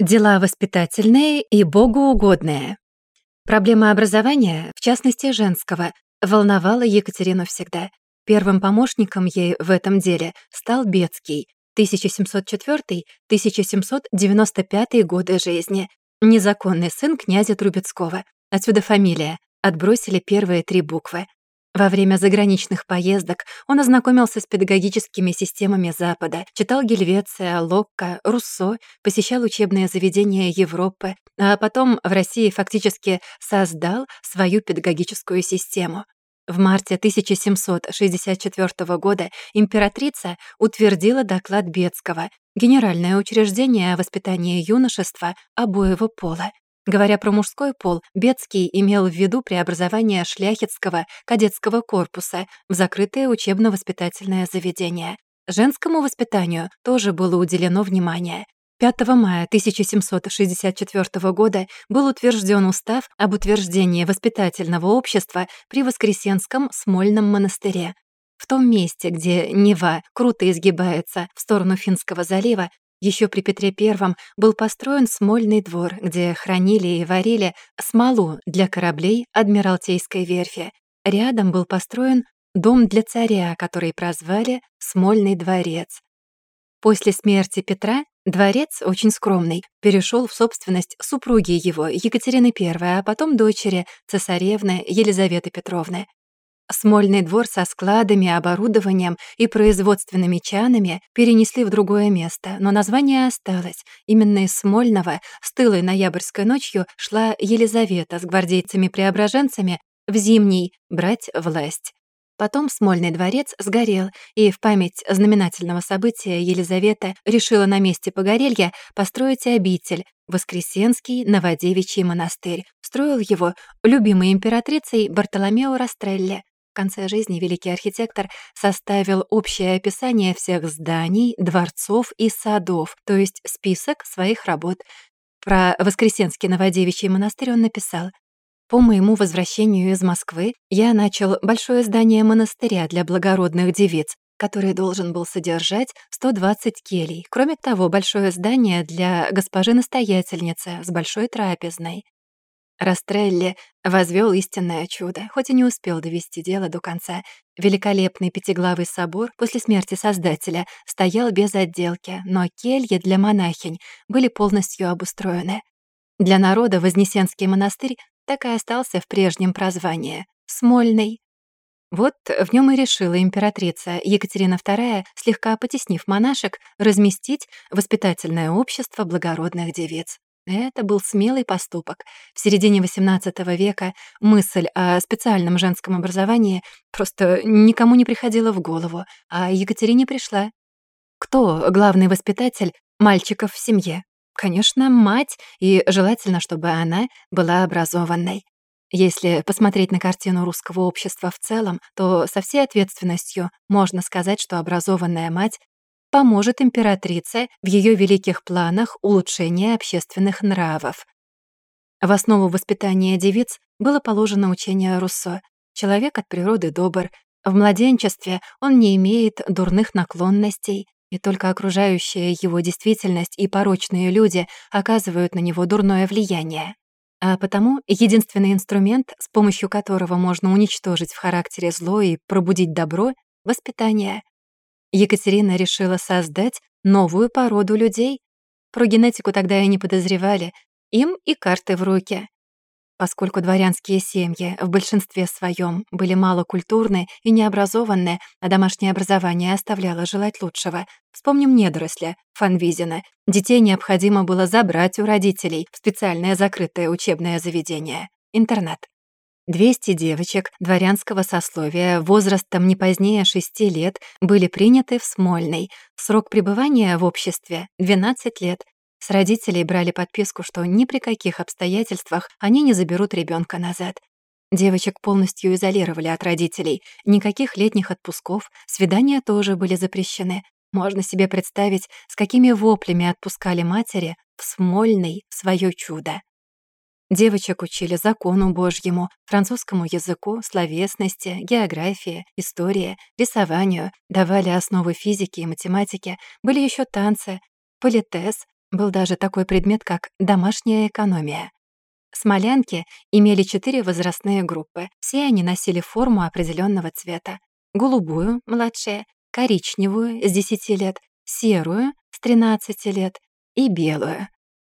Дела воспитательные и богоугодные. Проблема образования, в частности женского, волновала Екатерину всегда. Первым помощником ей в этом деле стал Бецкий, 1704-1795 годы жизни, незаконный сын князя Трубецкого. Отсюда фамилия, отбросили первые три буквы. Во время заграничных поездок он ознакомился с педагогическими системами Запада, читал Гельвеция, Локка, Руссо, посещал учебные заведения Европы, а потом в России фактически создал свою педагогическую систему. В марте 1764 года императрица утвердила доклад Бецкого «Генеральное учреждение о воспитании юношества обоего пола», Говоря про мужской пол, Бецкий имел в виду преобразование шляхетского кадетского корпуса в закрытое учебно-воспитательное заведение. Женскому воспитанию тоже было уделено внимание. 5 мая 1764 года был утвержден устав об утверждении воспитательного общества при Воскресенском Смольном монастыре. В том месте, где Нева круто изгибается в сторону Финского залива, еще при Петре I был построен смольный двор, где хранили и варили смолу для кораблей Адмиралтейской верфи. Рядом был построен дом для царя, который прозвали «Смольный дворец». После смерти Петра дворец, очень скромный, перешел в собственность супруги его, Екатерины I, а потом дочери, цесаревны Елизаветы Петровны. Смольный двор со складами, оборудованием и производственными чанами перенесли в другое место, но название осталось. Именно из Смольного с тылой ноябрьской ночью шла Елизавета с гвардейцами-преображенцами в Зимний брать власть. Потом Смольный дворец сгорел, и в память знаменательного события Елизавета решила на месте погорелья построить обитель, Воскресенский Новодевичий монастырь. Строил его любимой императрицей Бартоломео Растрелли. Конце жизни великий архитектор составил общее описание всех зданий, дворцов и садов, то есть список своих работ. Про Воскресенский Новодевичий монастырь он написал по моему возвращению из Москвы я начал большое здание монастыря для благородных девиц, который должен был содержать 120 келей. Кроме того, большое здание для госпожи-настоятельницы с большой трапезной. Растрелли возвел истинное чудо, хоть и не успел довести дело до конца. Великолепный пятиглавый собор после смерти Создателя стоял без отделки, но кельи для монахинь были полностью обустроены. Для народа Вознесенский монастырь так и остался в прежнем прозвании — Смольный. Вот в нем и решила императрица Екатерина II, слегка потеснив монашек, разместить воспитательное общество благородных девиц. Это был смелый поступок. В середине XVIII века мысль о специальном женском образовании просто никому не приходила в голову, а Екатерине пришла. Кто главный воспитатель мальчиков в семье? Конечно, мать, и желательно, чтобы она была образованной. Если посмотреть на картину русского общества в целом, то со всей ответственностью можно сказать, что образованная мать поможет императрице в ее великих планах улучшения общественных нравов. В основу воспитания девиц было положено учение Руссо. Человек от природы добр, в младенчестве он не имеет дурных наклонностей, и только окружающая его действительность и порочные люди оказывают на него дурное влияние. А потому единственный инструмент, с помощью которого можно уничтожить в характере зло и пробудить добро — воспитание. Екатерина решила создать новую породу людей. Про генетику тогда и не подозревали. Им и карты в руки. Поскольку дворянские семьи в большинстве своем были малокультурны и необразованные, а домашнее образование оставляло желать лучшего, вспомним недоросля, Фанвизина. Детей необходимо было забрать у родителей в специальное закрытое учебное заведение — интернат. 200 девочек дворянского сословия возрастом не позднее 6 лет были приняты в Смольный. Срок пребывания в обществе — 12 лет. С родителей брали подписку, что ни при каких обстоятельствах они не заберут ребенка назад. Девочек полностью изолировали от родителей. Никаких летних отпусков, свидания тоже были запрещены. Можно себе представить, с какими воплями отпускали матери в Смольный свое чудо. Девочек учили закону Божьему, французскому языку, словесности, географии, истории, рисованию, давали основы физики и математики, были еще танцы, политез, Был даже такой предмет, как домашняя экономия. Смолянки имели четыре возрастные группы. Все они носили форму определенного цвета. Голубую — младшие, коричневую — с 10 лет, серую — с 13 лет и белую.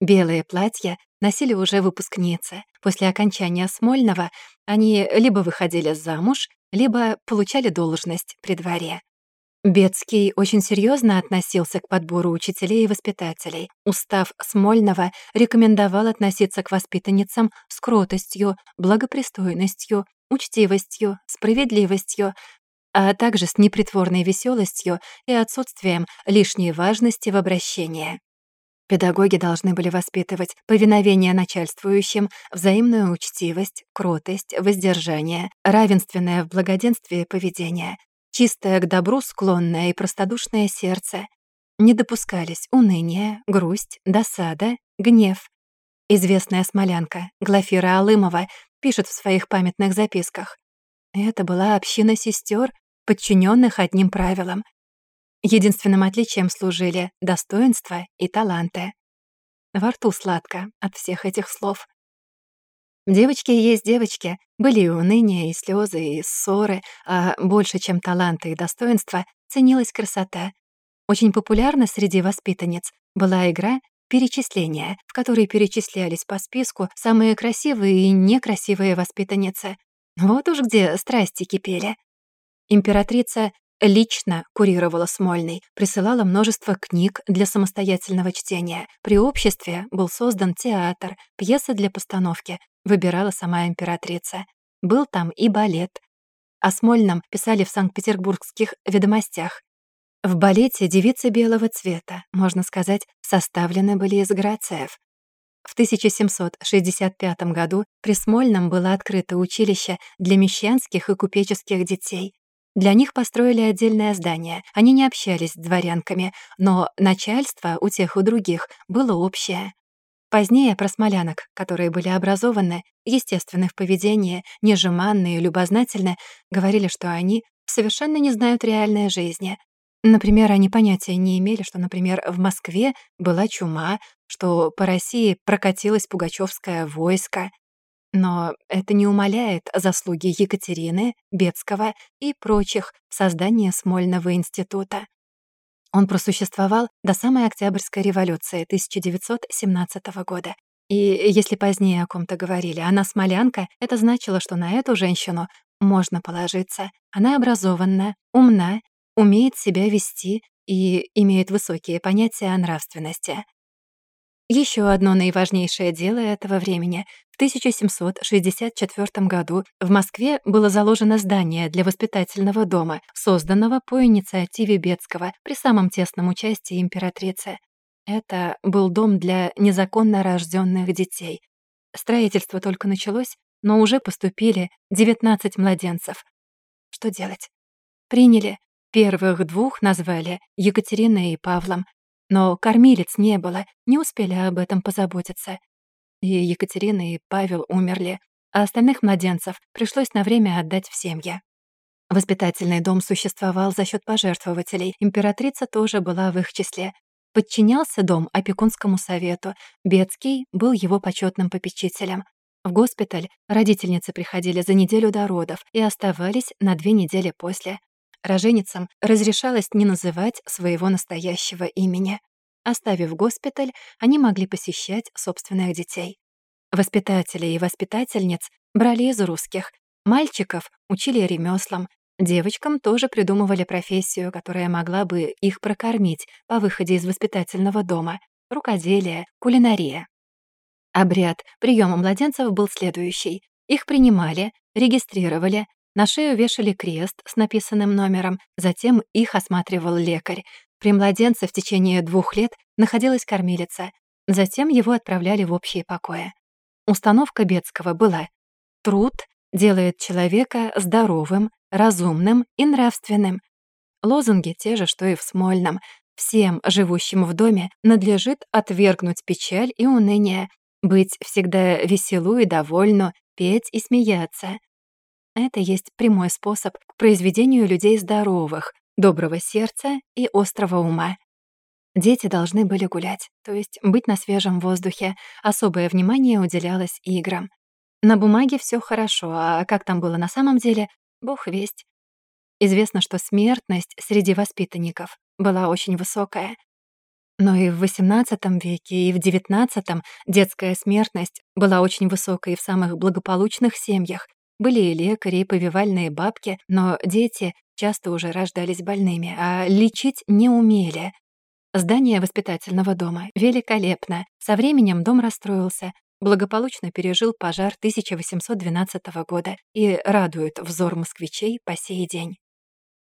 Белые платья носили уже выпускницы. После окончания Смольного они либо выходили замуж, либо получали должность при дворе. Бецкий очень серьезно относился к подбору учителей и воспитателей. Устав Смольного рекомендовал относиться к воспитанницам с кротостью, благопристойностью, учтивостью, справедливостью, а также с непритворной веселостью и отсутствием лишней важности в обращении. Педагоги должны были воспитывать повиновение начальствующим, взаимную учтивость, кротость, воздержание, равенственное в благоденствии поведение, чистое к добру склонное и простодушное сердце. Не допускались уныние, грусть, досада, гнев. Известная смолянка Глафира Алымова пишет в своих памятных записках. Это была община сестер, подчиненных одним правилам. Единственным отличием служили достоинство и таланты. Во рту сладко от всех этих слов. Девочки есть девочки, были и уныния, и слезы, и ссоры, а больше, чем таланты и достоинства, ценилась красота. Очень популярна среди воспитанниц была игра перечисления, в которой перечислялись по списку самые красивые и некрасивые воспитанницы. Вот уж где страсти кипели. Императрица лично курировала Смольный, присылала множество книг для самостоятельного чтения. При обществе был создан театр, пьесы для постановки, выбирала сама императрица. Был там и балет. О Смольном писали в Санкт-Петербургских ведомостях. В балете девицы белого цвета, можно сказать, составлены были из грациев. В 1765 году при Смольном было открыто училище для мещанских и купеческих детей. Для них построили отдельное здание. Они не общались с дворянками, но начальство у тех и других было общее. Позднее про смолянок, которые были образованы, естественны в поведении, нежеманные, любознательны, говорили, что они совершенно не знают реальной жизни. Например, они понятия не имели, что, например, в Москве была чума, что по России прокатилось пугачевское войско. Но это не умаляет заслуги Екатерины, Бецкого и прочих в создании Смольного института. Он просуществовал до самой Октябрьской революции 1917 года. И если позднее о ком-то говорили, она смолянка, это значило, что на эту женщину можно положиться. Она образованна, умна, умеет себя вести и имеет высокие понятия о нравственности. Еще одно наиважнейшее дело этого времени. В 1764 году в Москве было заложено здание для воспитательного дома, созданного по инициативе Бецкого при самом тесном участии императрицы. Это был дом для незаконно рожденных детей. Строительство только началось, но уже поступили 19 младенцев. Что делать? Приняли. Первых двух назвали Екатериной и Павлом, но кормилец не было, не успели об этом позаботиться. И Екатерина, и Павел умерли, а остальных младенцев пришлось на время отдать в семьи. Воспитательный дом существовал за счет пожертвователей, императрица тоже была в их числе. Подчинялся дом опекунскому совету, Бецкий был его почетным попечителем. В госпиталь родительницы приходили за неделю до родов и оставались на две недели после. Роженицам разрешалось не называть своего настоящего имени. Оставив госпиталь, они могли посещать собственных детей. Воспитателей и воспитательниц брали из русских, мальчиков учили ремеслам, девочкам тоже придумывали профессию, которая могла бы их прокормить по выходе из воспитательного дома — рукоделие, кулинария. Обряд приема младенцев был следующий. Их принимали, регистрировали, на шею вешали крест с написанным номером, затем их осматривал лекарь. При младенце в течение двух лет находилась кормилица. Затем его отправляли в общие покои. Установка Бецкого была «Труд делает человека здоровым, разумным и нравственным». Лозунги те же, что и в Смольном. Всем, живущим в доме, надлежит отвергнуть печаль и уныние, быть всегда веселу и довольну, петь и смеяться. Это есть прямой способ к произведению людей здоровых, доброго сердца и острого ума. Дети должны были гулять, то есть быть на свежем воздухе. Особое внимание уделялось играм. На бумаге все хорошо, а как там было на самом деле, бог весть. Известно, что смертность среди воспитанников была очень высокая. Но и в XVIII веке, и в XIX детская смертность была очень высокой в самых благополучных семьях. Были и лекари, и повивальные бабки, но дети часто уже рождались больными, а лечить не умели. Здание воспитательного дома великолепно. Со временем дом расстроился, благополучно пережил пожар 1812 года и радует взор москвичей по сей день.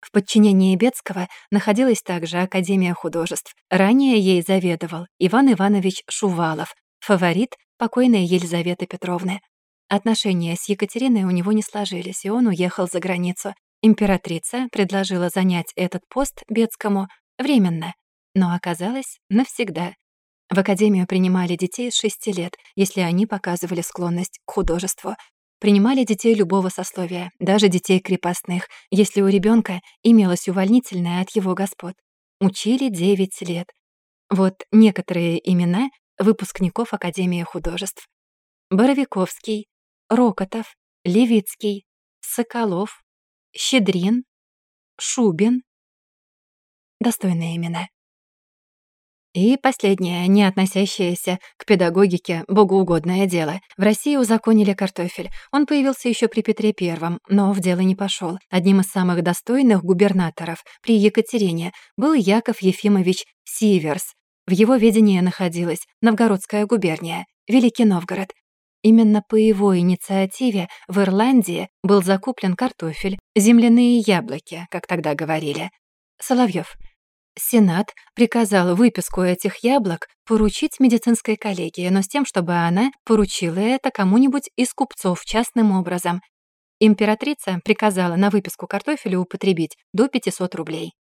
В подчинении Бецкого находилась также Академия художеств. Ранее ей заведовал Иван Иванович Шувалов, фаворит покойной Елизаветы Петровны. Отношения с Екатериной у него не сложились, и он уехал за границу. Императрица предложила занять этот пост Бецкому временно, но оказалось навсегда. В академию принимали детей с 6 лет, если они показывали склонность к художеству. Принимали детей любого сословия, даже детей крепостных, если у ребенка имелось увольнительное от его господ. Учили 9 лет. Вот некоторые имена выпускников Академии художеств. Боровиковский, Рокотов, Левицкий, Соколов, Щедрин, Шубин. Достойные имена. И последнее, не относящееся к педагогике, богоугодное дело. В России узаконили картофель. Он появился еще при Петре I, но в дело не пошел. Одним из самых достойных губернаторов при Екатерине был Яков Ефимович Сиверс. В его ведении находилась Новгородская губерния, Великий Новгород. Именно по его инициативе в Ирландии был закуплен картофель, земляные яблоки, как тогда говорили. Соловьев. Сенат приказал выписку этих яблок поручить медицинской коллегии, но с тем, чтобы она поручила это кому-нибудь из купцов частным образом. Императрица приказала на выписку картофеля употребить до 500 рублей.